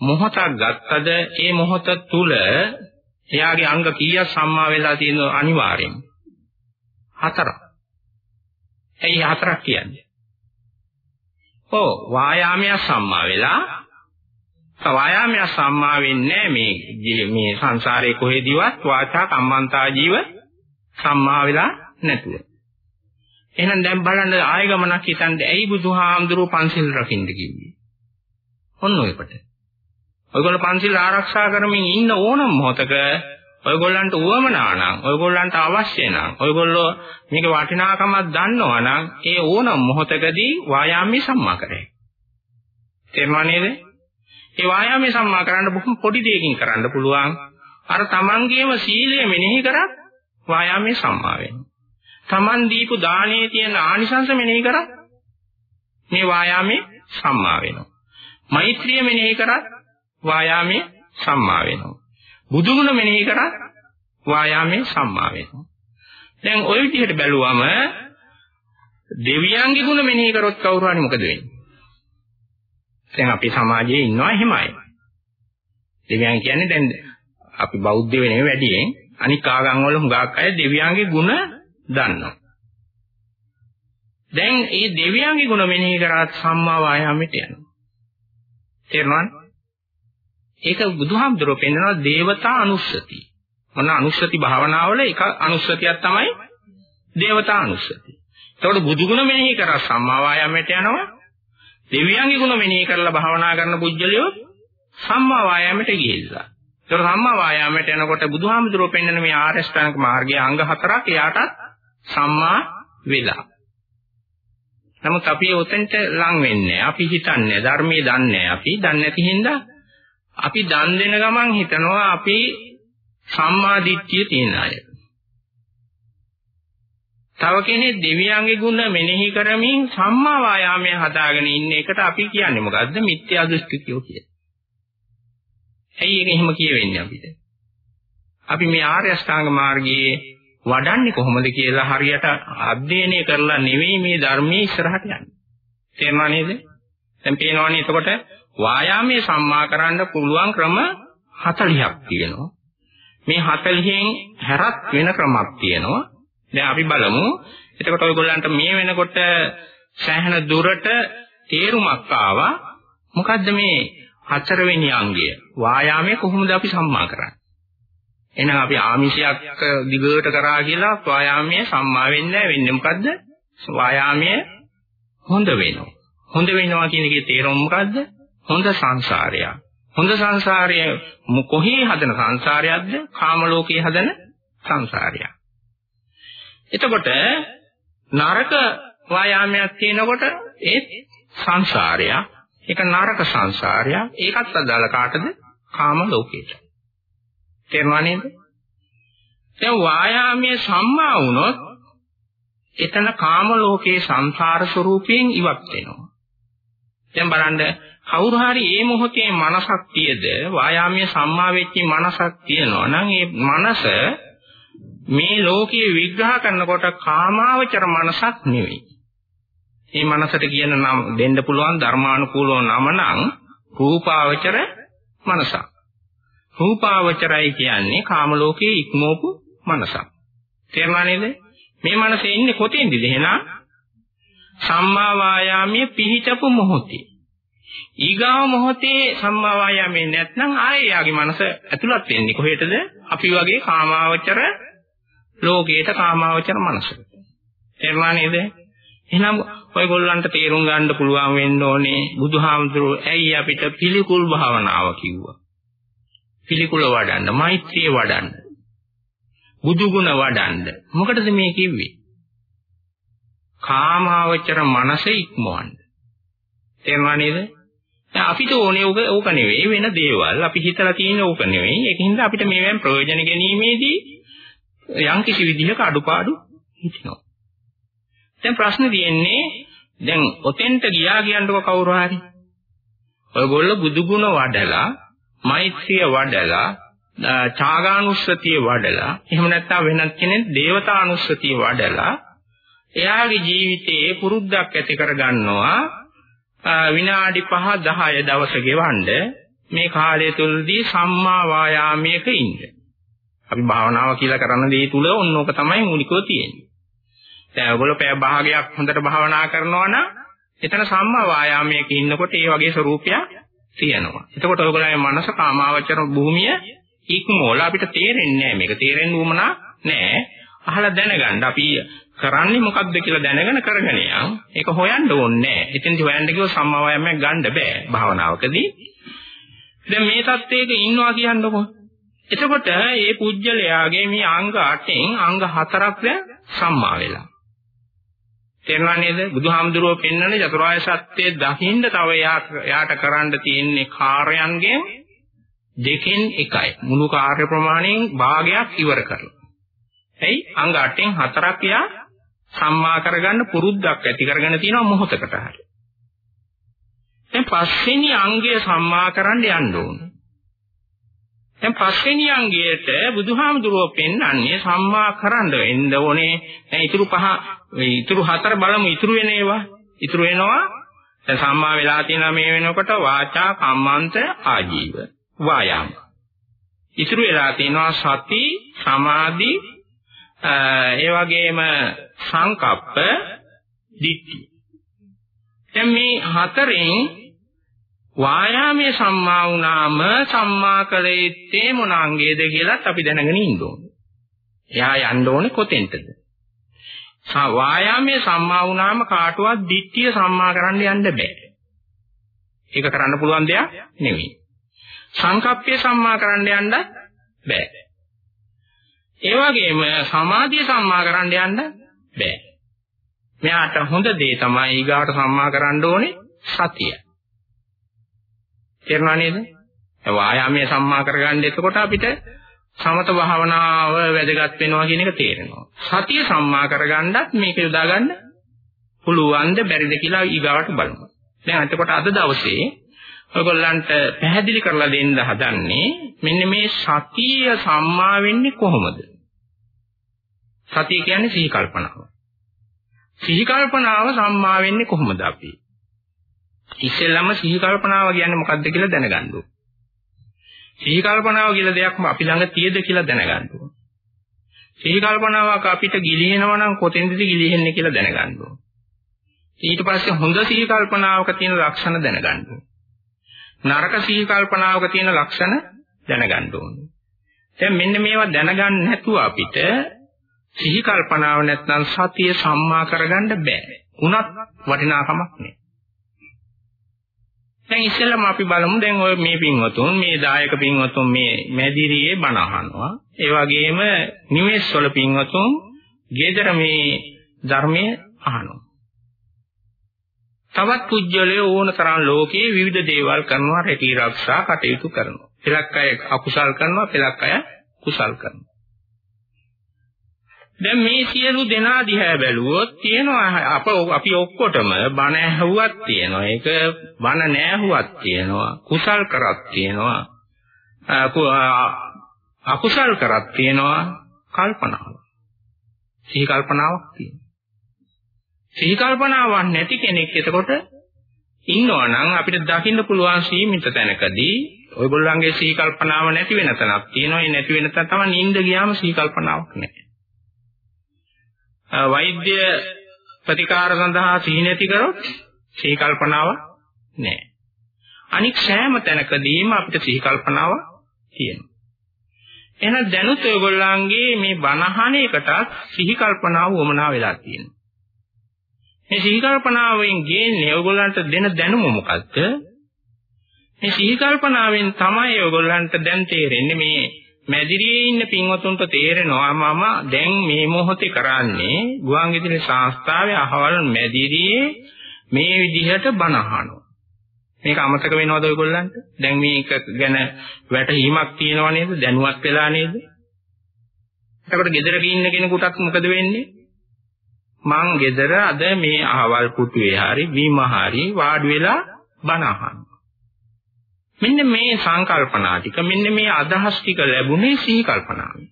මොහතක් ගත්තද ඒ මොහත තුල එයාගේ අංග කීයක් සම්මා වෙලා තියෙනව අනිවාර්යෙන්ම හතරක්. ඇයි හතරක් කියන්නේ? ඔව් වායාමය සම්මා වෙලා වායාමය සම්මා වෙන්නේ මේ මේ සංසාරේ කොහෙදිවත් වාචා කම්මන්තා ජීව සම්මා වෙලා නැතුව. එහෙනම් දැන් බලන්න ආය ගමනක් හිතන්නේ ඇයි බුදුහාමුදුරුවෝ පන්සිල් රකින්න කිව්වේ? ඔන්න ඔයකට. ඔයගොල්ලෝ පන්සිල් ආරක්ෂා කරමින් ඉන්න ඕනම මොහතක ඔයගොල්ලන්ට උවමනා නම් ඔයගොල්ලන්ට අවශ්‍ය නම් ඔයගොල්ලෝ මේක වටිනාකමක් දන්නවා නම් ඒ ඕනම මොහොතකදී වායාමයේ සම්මා කරේ. තේරුණා නේද? ඒ වායාමයේ සම්මා කරන්න බොහොම පොඩි දෙයකින් කරන්න පුළුවන්. අර තමන්ගේම සීලය මෙනෙහි කරත් වායාමයේ සම්මා වෙනවා. තමන් දීපු දානයේ තියෙන ආනිසංස මෙනෙහි කරත් මේ වායාමයේ සම්මා වෙනවා. මෛත්‍රිය මෙනෙහි කරත් වායාමයේ සම්මා වෙනවා. බුදුගුණ මෙනෙහි කරත් වායාමයේ සම්මා වෙනවා. දැන් ওই විදිහට බැලුවම දෙවියන්ගේ ගුණ මෙනෙහි කරොත් කවුරු හරි මොකද වෙන්නේ? දැන් අපි සමාජයේ ඉන්නවා එහෙමයි. දෙවියන් කියන්නේ දැන් අපි බෞද්ධ වෙන්නේ වැඩියෙන් අනික් ආගම් වල හුඟක් අය දෙවියන්ගේ ගුණ දන්නවා. දැන් මේ දෙවියන්ගේ ගුණ මෙනෙහි කරාත් සම්මා වායාමයට යනවා. තේරුණාද? ඒක බුදුහාමුදුරුවෝ පෙන්නනවා දේවතා අනුස්සති. මොන අනුස්සති භාවනාවල එක අනුස්සතියක් තමයි දේවතා අනුස්සති. එතකොට බුදු ගුණ මෙනෙහි කරා සම්මා වායාමයට යනවා. දෙවියන්ගේ ගුණ මෙනෙහි කරලා භාවනා කරන පුජ්‍යලියෝ සම්මා වායාමයට ගිහිල්ලා. ඒතර සම්මා වායාමයට යනකොට බුදුහාමුදුරුවෝ පෙන්වන මේ ආර්ය ශ්‍රාණක මාර්ගයේ අංග හතරක් එයාටත් සම්මා වෙලා. නමුත් අපි උතෙන්ට ලං වෙන්නේ අපි හිතන්නේ ධර්මයේ දන්නේ අපි දන්නේ නැති හින්දා අපි දන් දෙන ගමන් හිතනවා අපි සම්මා දිට්ඨිය තියෙන අය. තව කෙනෙක් දෙවියන්ගේ ගුණ මෙනෙහි කරමින් සම්මා වායාමයේ හදාගෙන ඉන්න එකට අපි කියන්නේ මොකද්ද? මිත්‍යා දෘෂ්ටිකයෝ කියලා. ඇයි ඒක එහෙම කියවෙන්නේ අපිට? අපි මේ ආර්ය අෂ්ටාංග මාර්ගයේ වඩන්නේ කොහොමද කියලා හරියට අධ්‍යයනය කරලා නෙවෙයි මේ ධර්මයේ ඉස්සරහට යන්නේ. තේරුණා නේද? දැන් පේනවනේ එතකොට වායාමයේ සම්මා කරන්න පුළුවන් ක්‍රම 40ක් තියෙනවා. මේ 40න් හැරත් වෙන ක්‍රමක් තියෙනවා. දැන් අපි බලමු. එතකොට ඔයගොල්ලන්ට මේ වෙනකොට සෑහෙන දුරට තේරුමක් ආවා. මොකද්ද මේ හතරවෙනි අංගය? වායාමයේ කොහොමද අපි සම්මා කරන්නේ? එහෙනම් අපි ආමිෂයක් දිගට කරා කියලා වායාමයේ සම්මා වෙන්නේ නැහැ වෙන්නේ මොකද්ද? වායාමයේ හොඳ වෙනවා. හොඳ වෙනවා කියන එකේ තේරුම මොකද්ද? හොඳ සංසාරය. හොඳ සංසාරය කොහේ හදන සංසාරයක්ද? කාම ලෝකයේ හදන සංසාරයක්. එතකොට නරක වායාමයක් තියෙනකොට ඒ සංසාරයක් ඒක නරක සංසාරයක්. ඒකත් අදාළ කාටද? කාම ලෝකයට. තේරුණා නේද? දැන් වායාමයේ සම්මා වුණොත් එතන කාම ලෝකේ සංසාර ස්වરૂපයෙන් ඉවත් වෙනවා. දැන් බලන්න කවුරු හරි මේ මොහොතේ මනසක් තියද වායාමයේ සම්මා වෙච්ච මනසක් තියෙනවා නම් ඒ මනස මේ ලෝකයේ විග්‍රහ කරනකොට කාමාවචර මනසක් නෙවෙයි. මේ මනසට කියන නම දෙන්න පුළුවන් ධර්මානුකූලව නම නම් රූපාවචර මනසක්. රූපාවචරයි කියන්නේ කාම ලෝකයේ ඉක්මවපු මනසක්. තේරුණා නේද? මේ මනසේ ඉන්නේ කොතෙන්ද එහෙනම්? සම්මා වායාමයේ පිහිටපු මොහොතේ. ඊගාව මොහොතේ සම්මා වායාමයේ නැත්නම් ආයේ යාගේ මනස ඇතුළත් වෙන්නේ කොහෙටද? අපි වගේ කාමාවචර ලෝකේට කාමාවචර මනසකට. තේරුණා නේද? එහෙනම් ඔයගොල්ලන්ට තේරුම් ගන්න පුළුවන් වෙන්න ඕනේ බුදුහාමුදුරුවෝ ඇයි අපිට පිළිකුල් භාවනාව කිව්වා. පිළිකුල වඩන්න, මෛත්‍රිය වඩන්න. බුදුගුණ වඩන්න. මොකටද මේ කිව්වේ? කාමාවචර මනස ඉක්මවන්න. තේරුණා නේද? දැන් අපිට ඕනේ ඕක ඕක නෙවෙයි වෙන දේවල්. අපි හිතලා තියෙන ඕක නෙවෙයි. ඒකින්ද අපිට මේවෙන් ප්‍රයෝජන ගැනීමේදී යම් කිසි විදිහක අඩුපාඩු හිතෙනවා. දැන් ප්‍රශ්නේ තියෙන්නේ දැන් ඔතෙන්ට ගියා කියන්නකො කවුරු හරි. ඔයගොල්ලෝ බුදුගුණ වඩලා, මෛත්‍රිය වඩලා, ඡාගානුස්සතිය වඩලා, එහෙම නැත්නම් වෙනත් කෙනෙක් දේවතානුස්සතිය වඩලා එයාගේ ජීවිතයේ පුරුද්දක් ඇති කරගන්නවා විනාඩි 5 10 දවස ගෙවන්න මේ කාලය තුලදී සම්මා වායාමයක ඉන්න. අපි භාවනාව කියලා කරන දේ තුල ඕනෝක තමයි මූලිකව තියෙන්නේ. දැන් ඔයගොල්ලෝ පැය භාගයක් හොඳට භාවනා කරනවා නම් එතන සම්මා වායාමයක ඉන්නකොට ඒ වගේ ස්වરૂපයක් තියෙනවා. එතකොට ඔයගොල්ලෝගේ මනස කාමාවචර භූමිය ඉක්මෝල අපිට තේරෙන්නේ නැහැ මේක. තේරෙන්න උවමනා නැහැ. අහලා දැනගන්න අපි කරන්නේ මොකක්ද කියලා දැනගෙන කරගෙන යන්. ඒක හොයන්න ඕනේ නැහැ. එතෙන්දි හොයන්න කිව්ව සම්මා වායාමයක් ගන්න බෑ භාවනාවකදී. දැන් මේ தත්ත්වයක ඉන්නවා කියන්නකො. එතකොට මේ පුජ්‍යලයාගේ මේ අංග 8න් අංග 4ක් දැන් සම්මා වෙලා. තේරුණා නේද? බුදුහාමුදුරුවෝ පෙන්වන්නේ චතුරාර්ය සත්‍ය දකින්න තව යාට කරන්න තියෙන්නේ කාර්යයන්ගෙන් දෙකෙන් එකයි. මුළු කාර්ය ප්‍රමාණයෙන් භාගයක් ඉවර කරලා. එයි අංග 8න් 4ක් යා සම්මා කරගන්න පුරුද්දක් ඇති කරගෙන තියෙනවා මොහොතකට හරි. දැන් පස්වෙනි අංගය සම්මා කරන්න යන්න ඕනේ. දැන් පස්වෙනි අංගයට බුදුහාමුදුරුවෝ පෙන්වන්නේ සම්මා කරන්න එන්න ඕනේ. දැන් ඊතුරු පහ ඊතුරු හතර බලමු ඊතුරු වෙන ඒවා. ඊතුරු වෙනවා දැන් සම්මා වෙලා තියෙනවා මේ වෙනකොට වාචා කම්මන්ත ආජීව වායාම. ඊතුරු වෙලා තියෙනවා සති සමාධි ඒ වගේම සංකප්ප දිට්ඨි. දැන් මේ හතරෙන් වායාමයේ සම්මා වුණාම සම්මා කළේත්තේ මොන අංගයේද කියලාත් අපි දැනගෙන ඉන්න ඕනේ. එයා යන්න ඕනේ කොතෙන්ටද? වායාමයේ සම්මා වුණාම කාටවත් දිට්ඨිය සම්මා කරන්න යන්න බෑ. ඒක කරන්න පුළුවන් දෙයක් නෙවෙයි. සංකප්පය සම්මා කරන්න යන්න බෑ. ඒ වගේම සමාධිය සම්මා කරන්න යන්න බෑ. මෙයාට හොඳ දේ තමයි ඊගාට සම්මා කරන්න ඕනේ සතිය. තේරුණා නේද? වායාමයේ සම්මා කරගන්න එතකොට අපිට සමත භාවනාව වැදගත් වෙනවා කියන එක තේරෙනවා. සතිය සම්මා කරගන්නත් මේක යොදා ගන්න පුළුවන්ද බැරිද කියලා ඊගාවට බලමු. දැන් එතකොට අද දවසේ ඔයගොල්ලන්ට පැහැදිලි කරලා දෙන්න හදන්නේ මෙන්න මේ සතිය සම්මා වෙන්නේ කොහොමද? සතිය කියන්නේ සිහි කල්පනාව. සිහි කල්පනාව සම්මා වෙන්නේ කොහොමද අපි? ඉස්සෙල්ලම සිහි කල්පනාව කියන්නේ මොකක්ද කියලා දැනගන්න ඕනේ. සිහි කල්පනාව කියලා දෙයක් අපි ළඟ තියෙද කියලා දැනගන්න ඕනේ. සිහි කල්පනාවක් අපිට ගිලිහෙනවා නම් කොතෙන්ද ගිලිහෙන්නේ කියලා දැනගන්න ඕනේ. ඊට පස්සේ හොඳ සිහි කල්පනාවක තියෙන ලක්ෂණ දැනගන්න ඕනේ. නරක සිහි කල්පනාවක තියෙන ලක්ෂණ දැනගන්න ඕනේ. දැන් මෙන්න මේවා දැනගන්න නැතුව අපිට සිහි කල්පනාව නැත්නම් සතිය සම්මා කරගන්න බෑ. උනත් වටිනාකමක් නෑ. දැන් ඉස්සෙල්ලාම අපි බලමු දැන් ඔය මේ පින්වතුන් මේ දායක පින්වතුන් මේ මැදිරියේ බණ අහනවා. ඒ වගේම නිවෙස් වල පින්වතුන් ගෙදර මේ ධර්මයේ අහනවා. තවත් කුජලයේ ඕන තරම් ලෝකයේ විවිධ දේවල් කරනවා රැකී ආරක්ෂා කටයුතු කරනවා. පෙලක් අය අකුසල් කරනවා පෙලක් අය කුසල් කරනවා. දැන් මේ සියලු දෙනා දිහා බැලුවොත් තියෙනවා අප අපි ඔක්කොටම බණ ඇහුවක් තියෙනවා. ඒක බණ නෑහුවක් තියෙනවා. කුසල් කරක් තියෙනවා. අකුසල් කරක් තියෙනවා. කල්පනාව. සිහි කල්පනාවක් තියෙනවා. සිහි කල්පනාවක් නැති කෙනෙක් එතකොට ඉන්නවා නම් අපිට දකින්න පුළුවන් සීමිත තැනකදී ඔයගොල්ලන්ගේ සිහි කල්පනාව නැති වෙන තැනක් තියෙනවා. ඒ නැති වෙන තැන තමයි නිින්ද ගියාම සිහි කල්පනාවක් නැහැ. වෛද්‍ය ප්‍රතිකාර සඳහා සිහි නැති කරොත් සිහි කල්පනාවක් නැහැ. අනික් සෑම තැනකදීම අපිට සිහි කල්පනාවක් තියෙනවා. එහෙනම් දැනුත් ඔයගොල්ලන්ගේ මේ බණහන එකටත් සිහි කල්පනාව වමනා වෙලා තියෙනවා. මේ සිහි කල්පනාවෙන් ගේන්නේ ඔයගොල්ලන්ට දෙන දැනුම මොකද්ද? මේ සිහි කල්පනාවෙන් තමයි ඔයගොල්ලන්ට දැන් තේරෙන්නේ මේ මැදිරියේ ඉන්න පින්වතුන්ට තේරෙනවා මම දැන් මේ මොහොතේ කරන්නේ ගුවන්විදුලි සංස්ථාවේ අහවල් මැදිරියේ මේ විදිහට බණ අහනවා. මේක අමතක වෙනවද ඔයගොල්ලන්ට? දැන් මේක ගැන වැටහීමක් තියෙනව නේද? දැනුවත් වෙලා නේද? එතකොට ගෙදරක ඉන්න කෙනෙකුටත් මොකද වෙන්නේ? මං ගෙදර අද මේ අහවල් පුටුවේ හරි බීම හරි වාඩි වෙලා බණ අහනවා. මෙන්න මේ සංකල්පනා ටික මෙන්න මේ අදහස් ටික ලැබුණේ සිහි කල්පනාවෙන්.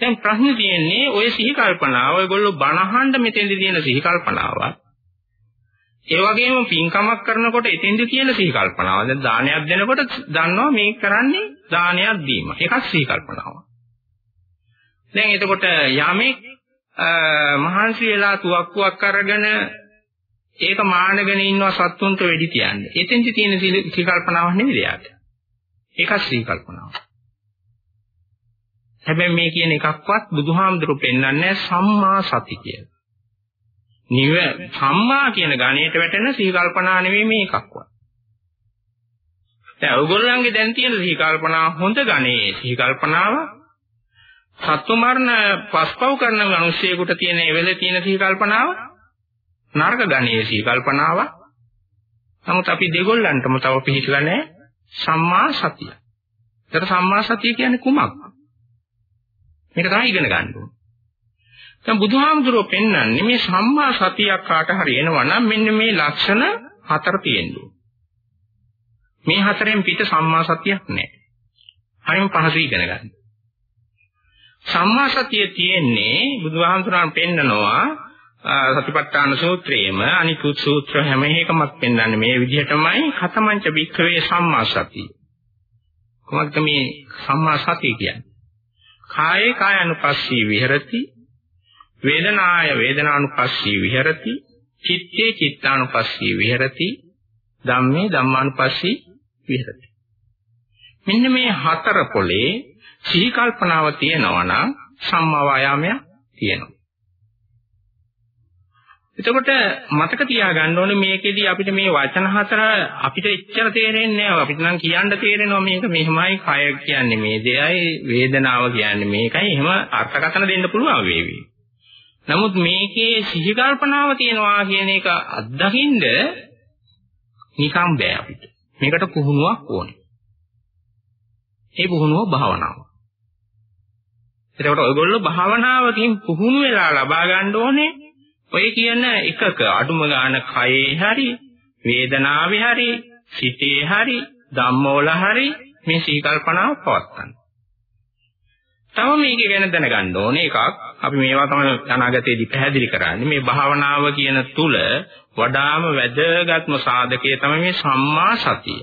දැන් ප්‍රශ්නේ තියෙන්නේ ওই සිහි කල්පනාව ඔයගොල්ලෝ බණ අහන්න මෙතෙන්දී තියෙන සිහි කල්පනාවත් ඒ වගේම පින්කමක් කරනකොට එතෙන්දී තියෙන සිහි කල්පනාව. දැන් දානයක් දෙනකොට දන්නවා මේ කරන්නේ දානයක් දීම. එකක් සිහි කල්පනාව. දැන් එතකොට යමෙක් මහන්සි වෙලා තුවක්කුවක් අරගෙන ඒක මානගෙන ඉන්නවා සත්තුන්ට වෙඩි තියන්නේ. එතෙන්දි තියෙන සීකල්පනාවක් නෙවෙයි එයාට. ඒකත් සීකල්පනාවක්. හැබැයි මේ කියන එකක්වත් බුදුහාමුදුරු පෙන්වන්නේ සම්මා සති කියලා. නිව සම්මා කියන ගණයට වැටෙන සීකල්පනා නෙවෙයි මේ එකක්වත්. දැන් ඔයගොල්ලන්ගේ දැන් තියෙන සීකල්පනා හොඳ ගණයේ සීකල්පනාව සත්ව මරණ පස්පව් කරන මිනිසෙකුට තියෙන එවෙලේ තියෙන සිහි කල්පනාව නරක ගණයේ සිහි කල්පනාව. නමුත් අපි දෙගොල්ලන්ටම තව පිළිහිලා නැහැ සම්මා සතිය. ඒතර සම්මා සතිය කියන්නේ කුමක්ද? මේක තමයි ඉගෙන ගන්න ඕනේ. දැන් බුදුහාමුදුරුවෝ පෙන්වන්නේ මේ සම්මා සතියක් කාට හරි එනවා නම් මෙන්න මේ ලක්ෂණ හතර තියෙනවා. මේ හතරෙන් පිට සම්මා සතියක් නැහැ. හරිම පහසු ඉගෙන ගන්න. සම්මා සතිය තියෙන්නේ බුදුහාමුදුරන් පෙන්නනවා සතිපට්ඨාන සූත්‍රයේම අනිකුත් සූත්‍ර හැම එකමත් පෙන්වන්නේ මේ විදිහටමයි khatamancha bhikkave සම්මා සතිය. කොහොමද මේ සම්මා සතිය කියන්නේ? කායේ කායानुපස්සී විහෙරති වේදනාය වේදනානුපස්සී විහෙරති චිත්තේ චිත්තානුපස්සී විහෙරති ධම්මේ ධම්මානුපස්සී විහෙරති මෙන්න මේ හතර පොලේ සිහි කල්පනාව තියෙනවා නම් සම්මා වායාමය තියෙනවා එතකොට මතක තියාගන්න ඕනේ මේකෙදි අපිට මේ වචන හතර අපිට එච්චර තේරෙන්නේ නැහැ. අපිට නම් කියන්න තේරෙනවා මේක මෙහෙමයි, කය කියන්නේ මේ දෙයයි, වේදනාව කියන්නේ මේකයි. එහෙම අර්ථකථන දෙන්න පුළුවන් වේවි. නමුත් මේකේ සිහි කල්පනාව තියනවා කියන එක අත්දකින්න නිකම් බෑ අපිට. මේකට පුහුණුවක් ඕනේ. ඒ පුහුණුව භාවනාව. එතකොට ඔයගොල්ලෝ භාවනාවකින් පුහුණු වෙලා ලබා ගන්න ඕනේ ඔය කියන එකක අඩුම ගාන කයේ හරි වේදනාවේ හරි සිතේ හරි ධම්මවල හරි මේ සීකල්පනාව පවත්තන්න. තව මේක ගැන දැනගන්න ඕනේ එකක් අපි මේවා තමයි අනාගතයේදී පැහැදිලි කරන්නේ මේ භාවනාව කියන තුල වඩාම වැදගත්ම සාධකය තමයි මේ සම්මා සතිය.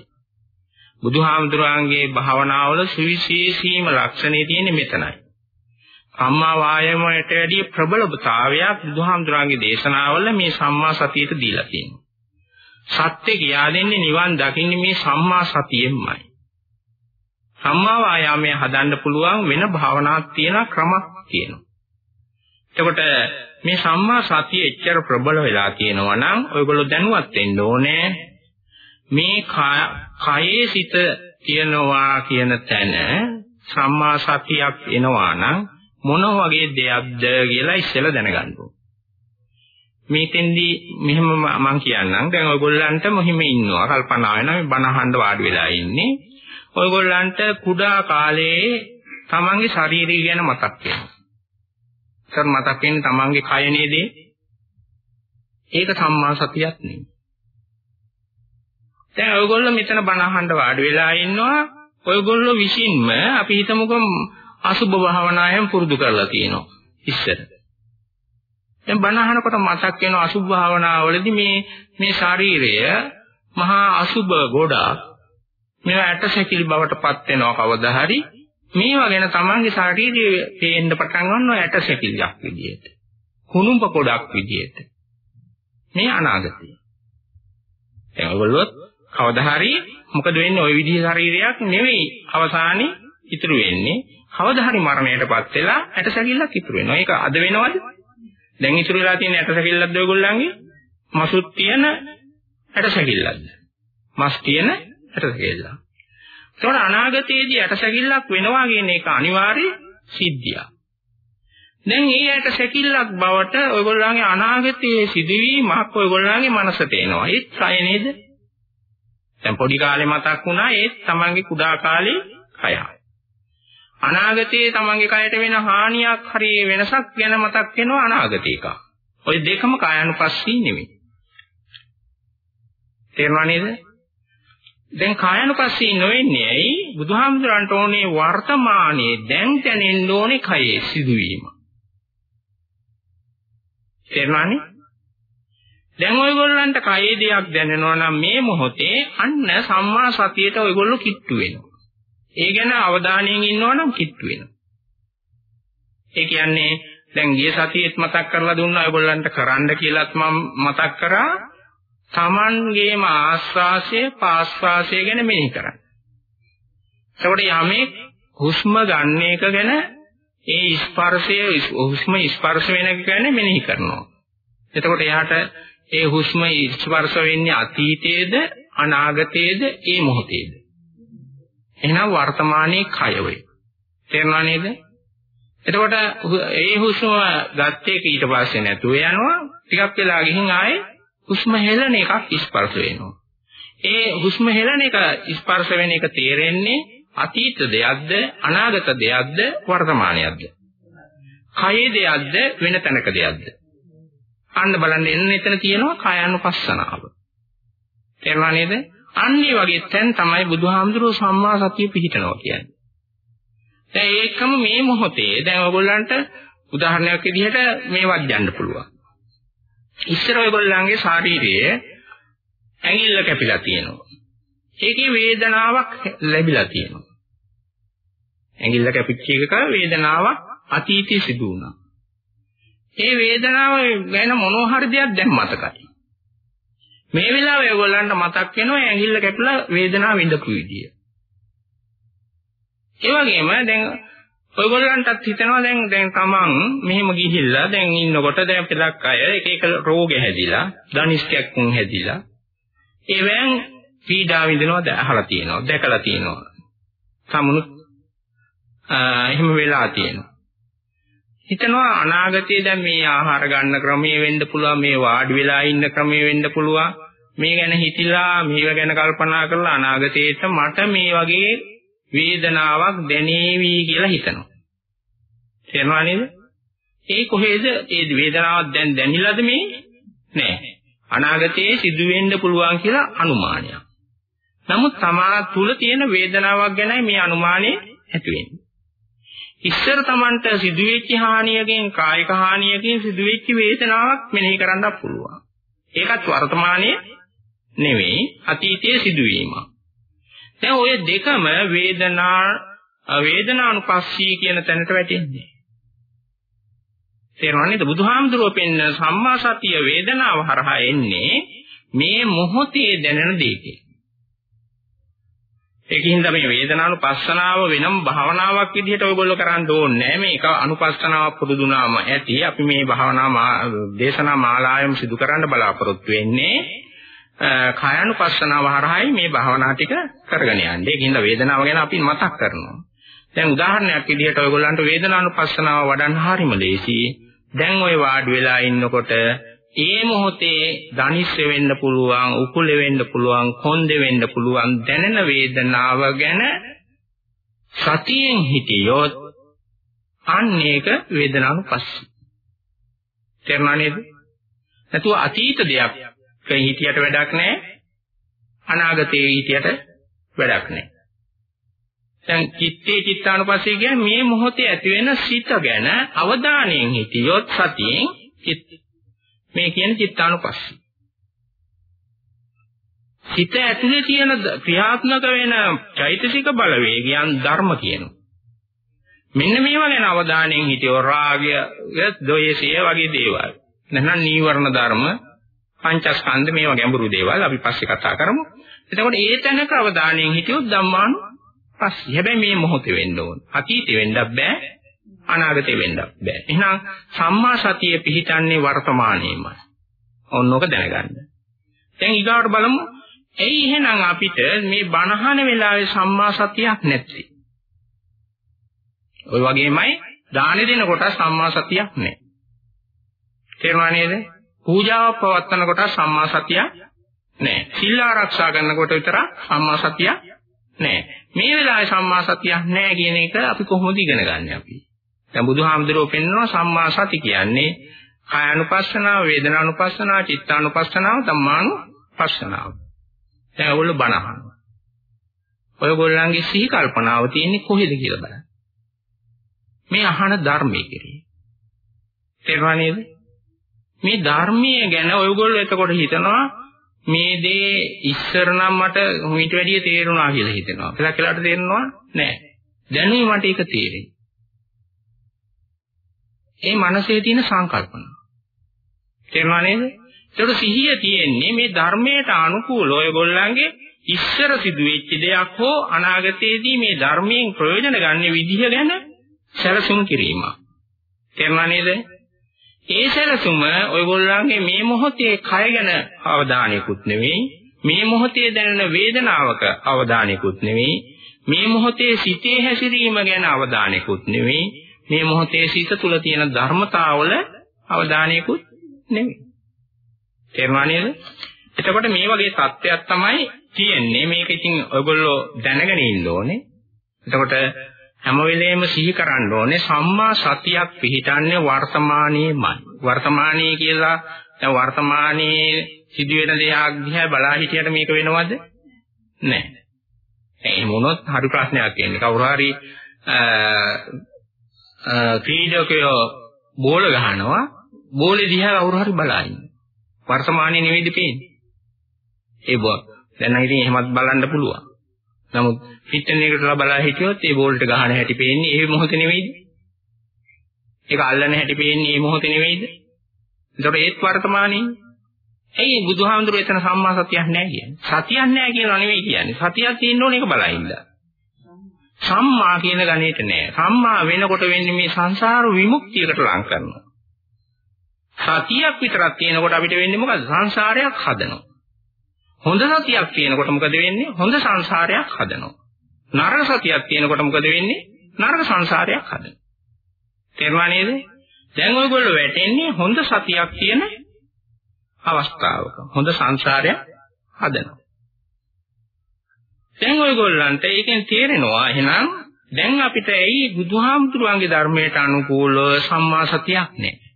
බුදුහාමුදුරන්ගේ භාවනාවල සුවිශේෂීම ලක්ෂණේ තියෙන්නේ මෙතනයි. සම්මා වායාමයට වැඩිය ප්‍රබලතාවයක් බුදුහාමුදුරන්ගේ දේශනාවල මේ සම්මා සතියට දීලා තියෙනවා. සත්‍ය කියා දෙන්නේ නිවන් දකින්නේ මේ සම්මා සතියෙන්මයි. සම්මා වායාමයේ හදන්න පුළුවන් වෙන භාවනාවක් තියෙන ක්‍රමක් තියෙනවා. එතකොට මේ සම්මා සතිය එච්චර ප්‍රබල වෙලා තියෙනවා නම් ඔයගොල්ලෝ දැනුවත් වෙන්න ඕනේ මේ කයේ සිට තියනවා කියන තැන සම්මා සතියක් එනවා නම් මොන වගේ දෙයක්ද කියලා ඉස්සෙල්ලා දැනගන්න ඕනේ. මේකෙන්දී මෙහෙම මම කියන්නම් දැන් ඔයගොල්ලන්ට මොහිම ඉන්නවා කල්පනා වෙනවා මේ බණ අහන්න වාඩි වෙලා ඉන්නේ. ඔයගොල්ලන්ට කුඩා කාලේ තමන්ගේ ශාරීරිය ගැන මතක් වෙනවා. සර් මතක් වෙන්නේ තමන්ගේ කය නේද? ඒක සම්මා සතියක් නෙමෙයි. දැන් ඔයගොල්ලෝ මෙතන බණ අහන්න වාඩි වෙලා ඉන්නවා. ඔයගොල්ලෝ විසින්ම අපි හිතමුකෝ අසුභ භාවනාවෙන් පුරුදු කරලා තියෙනවා ඉස්සර. දැන් බණ අහනකොට මතක් වෙන අසුභ භාවනාවලදී මේ මේ ශරීරය මහා අසුභ ගොඩක් මේවා ඇටසැකිලි බවට පත් වෙනවා කවදා හරි මේවා ගැන තමන්ගේ ශරීරය පේන්න පටන් ගන්නවා ඇටසැකිලියක් විදියට. කුණුම්බ පොඩක් විදියට. මේ අනාගතය. දැන් ඔයගොල්ලෝ කවදා හරි මොකද වෙන්නේ ওই විදිහේ ශරීරයක් නෙවෙයි අවසානයේ ඉතුරු වෙන්නේ කවදා හරි මරණයටපත් වෙලා ඇටසැකිල්ලක් ඉතුරු වෙනවා. ඒක අද වෙනවද? දැන් ඉතුරු වෙලා තියෙන ඇටසැකිල්ලක්ද ඔයගොල්ලන්ගේ? මසුත් තියෙන ඇටසැකිල්ලක්ද? මස් තියෙන ඇටසැකිල්ලක්. ඒතකොට අනාගතයේදී ඇටසැකිල්ලක් වෙනවා කියන එක අනිවාර්ය සිද්ධියක්. දැන් මේ ඇටසැකිල්ලක් බවට ඔයගොල්ලන්ගේ අනාගතයේ සිදුවීමක් ඔයගොල්ලන්ගේ මනසට එනවා. ඒත් කය නේද? දැන් පොඩි කාලේ මතක් වුණා ඒත් තමන්ගේ කුඩා කාලේ කයයි. අනාගතයේ තමන්ගේ කයට වෙන හානියක් හරි වෙනසක් ගැන මතක් වෙනවා අනාගතේක. ඔය දෙකම කායानुපස්සී නෙමෙයි. තේරුණා නේද? දැන් කායानुපස්සී නොවෙන්නේ ඇයි? බුදුහාමුදුරන්ට ඕනේ වර්තමානයේ දැන් දැනෙන්න ඕනේ කයේ සිදුවීම. තේරුණානේ? දැන් ඔයගොල්ලන්ට කයේ දෙයක් දැනෙනවා නම් මේ මොහොතේ අන්න සම්මා සතියට ඔයගොල්ලෝ කිට්ටු වෙනවා. ඒ ගැන අවධානයෙන් ඉන්නවනම් කිට්ටු වෙනවා. ඒ කියන්නේ දැන් ගිය සතියේත් මතක් කරලා දුන්නා ඔයගොල්ලන්ට කරන්න කියලාත් මම මතක් කරා Tamanගේම ආස්වාසය පාස්වාසය ගැන මෙනෙහි කරන්න. එතකොට යමේ හුස්ම ගන්න එක ගැන ඒ ස්පර්ශය හුස්ම ස්පර්ශ වෙන එක ගැන මෙනෙහි කරනවා. එතකොට එයාට ඒ හුස්ම ස්පර්ශ වෙන්නේ අතීතයේද අනාගතයේද ඒ මොහොතේද එහෙනම් වර්තමානයේ කය වේ. තේරුණා නේද? එතකොට ඒ හුස්ම ගත්තේ ඊට පස්සේ නැතුව යනවා. ටිකක් වෙලා ගිහින් ආයේ හුස්ම හෙලන එකක් ස්පර්ශ වෙනවා. ඒ හුස්ම හෙලන එක ස්පර්ශ වෙන එක තේරෙන්නේ අතීත දෙයක්ද අනාගත දෙයක්ද වර්තමානයක්ද? කයේ දෙයක්ද වෙන තැනක දෙයක්ද? අන්න බලන්න එන්න එතන තියෙනවා කායानुපස්සනාව. තේරුණා නේද? අන්නේ වගේ තැන් තමයි බුදුහාමුදුරුවෝ සම්මා සතිය පිහිටනවා කියන්නේ. දැන් ඒකම මේ මොහොතේ දැන් ඔයගොල්ලන්ට උදාහරණයක් විදිහට මේවත් යන්න පුළුවන්. ඉස්සර ඔයගොල්ලන්ගේ ශාරීරියේ ඇඟිල්ල කැපිලා තියෙනවා. ඒකේ වේදනාවක් ලැබිලා තියෙනවා. ඇඟිල්ල කැපිච්ච එකක වේදනාවක් අතීතයේ සිදු වුණා. ඒ වේදනාව ගැන මොනවා හරි දෙයක් දැන් මතකයි. මේ වෙලාවේ ඒගොල්ලන්ට මතක් වෙනවා ඇඟිල්ල කැපිලා වේදනාව විඳපු විදිය. ඒ වගේම දැන් ඔයගොල්ලන්ටත් හිතෙනවා දැන් දැන් තමන් මෙහෙම ගිහිල්ලා දැන් ඉන්නකොට දැන් පෙලක් අය එක එක රෝග හැදිලා, දනිස්කැක්කුම් හැදිලා ඒවෙන් පීඩා විඳිනවද අහලා තියෙනවා, දැකලා තියෙනවා. සමුණු එහෙම වෙලා තියෙනවා. හිතනවා අනාගතයේ දැන් මේ ආහාර ගන්න ක්‍රමයේ වෙන්න පුළුවන් මේ වාඩි වෙලා ඉන්න ක්‍රමයේ වෙන්න පුළුවන්. මේ ගැන හිතිලා මේව ගැන කල්පනා කරලා අනාගතයේට මට මේ වගේ වේදනාවක් දැනේවි කියලා හිතනවා. තේරෙනව නේද? ඒ කොහේද? ඒ වේදනාවක් දැන් දැනිලාද මේ? නෑ. අනාගතයේ සිදු වෙන්න පුළුවන් කියලා අනුමානයක්. නමුත් තමා තුල තියෙන වේදනාවක් ගැනයි මේ අනුමානය ඇති වෙන්නේ. ඉස්සර Tamanට සිදුවෙච්ච හානියකින් කායික හානියකින් සිදුවෙච්ච වේදනාවක් මෙනෙහි කරන්නත් පුළුවන්. ඒකත් වර්තමානයේ නෙවෙයි අතීතයේ සිදුවීමක්. දැන් ওই දෙකම වේදනා වේදනානුපස්සී කියන තැනට වැටෙන්නේ. තේරෙනවද? බුදුහාමුදුරුවෝ පෙන්න සම්මා සතිය වේදනාව හරහා එන්නේ මේ මොහොතේ දැනෙන දෙයකින්. ඒකින්ද මේ වේදනානුපස්සනාව වෙනම භාවනාවක් විදිහට ඔයගොල්ලෝ කරන්න ඕනේ නැහැ. මේක අනුපස්සනාවක් පුරුදුනාම ඇති. අපි මේ භාවනා දේශනා මාලායම සිදු කරන්න බලාපොරොත්තු වෙන්නේ කායानुපස්සනාව හරහායි මේ භාවනා ටික කරගෙන යන්නේ. ඒකින්ද වේදනාව ගැන අපි මතක් කරනවා. දැන් උදාහරණයක් විදිහට ඔයගොල්ලන්ට වේදනානුපස්සනාව වඩන්න හරිම ලේසි. දැන් ඔය වාඩි වෙලා ඉන්නකොට ඒ මොහොතේ ධනිස්ස වෙන්න පුළුවන්, උකුල වෙන්න පුළුවන්, කොන්ද වෙන්න පුළුවන් දැනෙන වේදනාව ගැන සතියෙන් හිටියොත් අන්න ඒක වේදනානුපස්සී. තේරුණා නේද? නැතුව අතීත දෙයක් කයි හිටියට වැඩක් නැහැ. අනාගතයේ හිටියට වැඩක් නැහැ. දැන් චිත්තේ චිත්තානුපස්සී කියන්නේ මේ මොහොතේ ඇති වෙන සිත ගැන අවධානයෙන් හිටියොත් සතියෙන් චිත්ත මේ කියන චිත්තානුපස්සී. සිත ඇතුලේ තියෙන ක්‍රියාත්මක වෙන චෛතසික බලවේගයන් ධර්ම කියනවා. මෙන්න මේවා ගැන අවධානයෙන් හිටියෝ රාගය, ද්වේෂය වගේ දේවල්. නැත්නම් නීවරණ ධර්ම, පංචස්කන්ධ මේවා ගැඹුරු දේවල් අපි පස්සේ කතා කරමු. එතකොට ඒ තැනක අවධානයෙන් හිටියොත් ධම්මානු පස්සේ. හැබැයි මේ මොහොතේ වෙන්න ඕන. අතීතේ වෙන්නත් බෑ. අනාගතේ වෙන්නත් බෑ. එහෙනම් සම්මා සතිය පිහිටන්නේ වර්තමානයේමයි. ඕනෝක දැනගන්න. දැන් ඊගාට බලමු. එයි එහෙනම් අපිට මේ බණහන වෙලාවේ සම්මා සතියක් නැත්තේ. ওই වගේමයි දාන දෙන කොට සම්මා සතියක් නැහැ. තේරුණා නේද? පූජාවක් පවත්වන කොට සම්මා සතියක් නැහැ. සිල් ආරක්ෂා කරනකොට විතර සම්මා සතියක් නැහැ. මේ වෙලාවේ සම්මා සතියක් නැහැ කියන එක අපි කොහොමද ඉගෙන ගන්න අපි? දැන් බුදුහාමුදුරුවෝ පෙන්වනවා සම්මා සති කියන්නේ කායानुපස්සනාව, වේදනානුපස්සනාව, චිත්තානුපස්සනාව, ධම්මානුපස්සනාව. දැන් ඔයගොල්ලෝ බණ අහනවා. ඔයගොල්ලන්ගේ සිහි කල්පනාව තියෙන්නේ කොහෙද කියලා බලන්න. මේ අහන ධර්මයේ කෙරේ. තේරුණා නේද? මේ ධර්මයේ ගැන ඔයගොල්ලෝ එතකොට හිතනවා මේ දේ ඉස්සර නම් මට ඊට වැඩිය තේරුණා කියලා හිතෙනවා. කියලා කියලාට තේරෙනවා නෑ. දැනුයි මට ඒක තේරෙන්නේ. ඒ මනසේ තියෙන සංකල්පන. තේරුණා නේද? ඒකට සිහිය තියෙන්නේ මේ ධර්මයට අනුකූලව ඔයගොල්ලන්ගේ ඉස්සර සිදුවෙච්ච දෙයක් හෝ අනාගතයේදී මේ ධර්මයෙන් ප්‍රයෝජන ගන්න විදිහ ගැන සැලසුම් කිරීම. තේරුණා නේද? ඒ සැලසුම ඔයගොල්ලන්ගේ මේ මොහොතේ කය ගැන අවධානයකුත් නෙවෙයි මේ මොහොතේ දැනෙන වේදනාවක අවධානයකුත් නෙවෙයි මේ මොහොතේ සිතේ හැසිරීම ගැන අවධානයකුත් නෙවෙයි මේ මොහොතේ සිත තුළ තියෙන ධර්මතාවල අවධානයකුත් නෙමෙයි. තේරුණා නේද? එතකොට මේ වගේ தත්ත්වයක් තමයි තියෙන්නේ. මේක ඉතින් ඔයගොල්ලෝ දැනගෙන ඉන්න ඕනේ. එතකොට හැම වෙලේම සිහි කරන්න ඕනේ සම්මා සතියක් පිහිටන්නේ වර්තමානයේමයි. වර්තමානයේ කියලා දැන් වර්තමානයේ සිදුවෙන දේක් දිහා බලා හිටියට මේක වෙනවද? නැහැ. ඒ මොනොත් හරි ප්‍රශ්නයක් එන්නේ. කවුරු හරි ක්‍රීඩකයෝ බෝල ගහනවා බෝලේ දිහා කවුරු හරි බලන වර්තමානයේ නෙවෙයිද පේන්නේ ඒ බෝ දැන් නම් ඉතින් එහෙමත් බලන්න පුළුවන් නමුත් පිටන එකට බලලා හිටියොත් ඒ බෝල්ට ගහන හැටි පේන්නේ ඒ මොහොත නෙවෙයිද? ඒක අල්ලන හැටි පේන්නේ ඒ මොහොත නෙවෙයිද? ඒතකොට ඒත් වර්තමානයේ ඇයි බුදුහාමුදුරුවෝ එතන සම්මා සතියක් නැහැ කියන්නේ? සතියක් නැහැ කියනවා නෙවෙයි කියන්නේ. සතියක් තියෙන්න ඕනේ ඒක බලයින්ද. සම්මා කියන ගණේට නෑ. සම්මා වෙනකොට වෙන්නේ මේ සංසාර විමුක්තියකට ලං කරනවා. සතියක් විතරක් තියෙනකොට අපිට වෙන්නේ මොකද? සංසාරයක් හදනවා. හොඳ සතියක් තියෙනකොට මොකද වෙන්නේ? හොඳ සංසාරයක් හදනවා. නරක සතියක් තියෙනකොට මොකද වෙන්නේ? නරක සංසාරයක් හදනවා. තේරුණා නේද? දැන් ඔයගොල්ලෝ වැටෙන්නේ හොඳ සතියක් තියෙන අවස්ථාවක. හොඳ සංසාරයක් හදනවා. දැන් ඔයගොල්ලන්ට ඒකෙන් තේරෙනවා එහෙනම් දැන් අපිට ඇයි බුදුහාමුදුරුවන්ගේ ධර්මයට අනුකූලව සම්මා සතියක් නැහැ.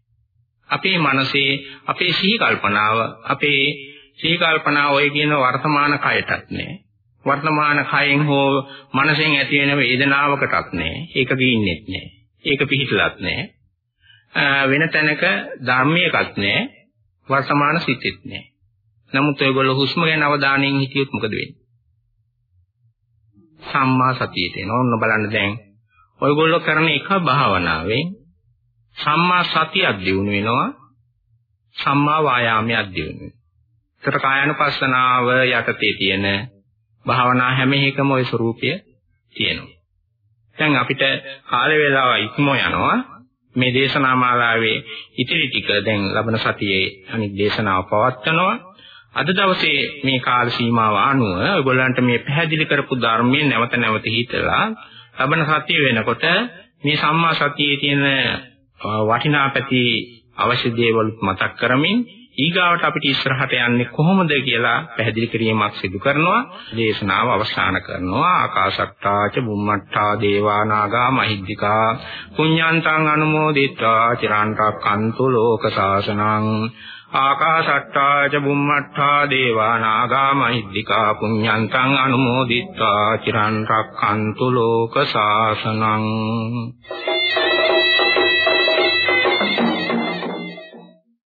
අපේ මනසේ අපේ සිහි කල්පනාව අපේ සිහි කල්පනාව ඔය කියන වර්තමාන කයටත් නැහැ. වර්තමාන කයෙන් හෝ මනසෙන් ඇති වෙන වේදනාවකටත් නැහැ. ඒක ගින්නෙත් නැහැ. ඒක පිහිටලත් නැහැ. වෙන තැනක ධර්මයකත් නැහැ. වර්තමාන සිතෙත් නැහැ. නමුත් ඔයගොල්ලෝ හුස්ම ගැන අවධානයෙන් හිටියොත් මොකද වෙන්නේ? සම්මා සතියට එනවා. ඔන්න බලන්න දැන් ඔයගොල්ලෝ කරන එක භාවනාවෙන් සම්මා සතියක් දිනු වෙනවා. සම්මා වායාමයක් දිනු වෙනවා. ඒතර කායानुපස්සනාව යටතේ තියෙන භාවනා හැම එකම ওই ස්වરૂපය තියෙනවා. දැන් අපිට කාල වේලාව ඉක්ම යනවා. මේ දේශනා මාලාවේ ඉතිරි ටික දැන් ලබන සතියේ අනිත් දේශනාව පවත්වනවා. අද දවසේ මේ කාල සීමාව අනුව ඔයගොල්ලන්ට මේ පැහැදිලි කරපු ධර්මයේ නැවත නැවත හිතලා ලබන සතිය වෙනකොට මේ සම්මා සතියේ තියෙන වටිනාපති අවශ්‍ය දේවල් මතක් කරමින් ඊගාවට අපිට ඉස්සරහට යන්නේ කොහොමද කියලා පැහැදිලි කිරීමක් සිදු කරනවා. දේශනාව අවසන් කරනවා. ආකාශට්ටාච බුම්මට්ටා දේවා නාගා මහිද්దికා පුඤ්ඤාන්තං අනුමෝදිත්වා චිරාන්තරක්කන්තු ලෝක සාසනං ආකාශට්ටා ච බුම්මට්ටා දේවා නාග මහිද්దికා පුඤ්ඤන්තං අනුමෝදිත්වා. චිරන් රක්ඛන්තු ලෝක සාසනං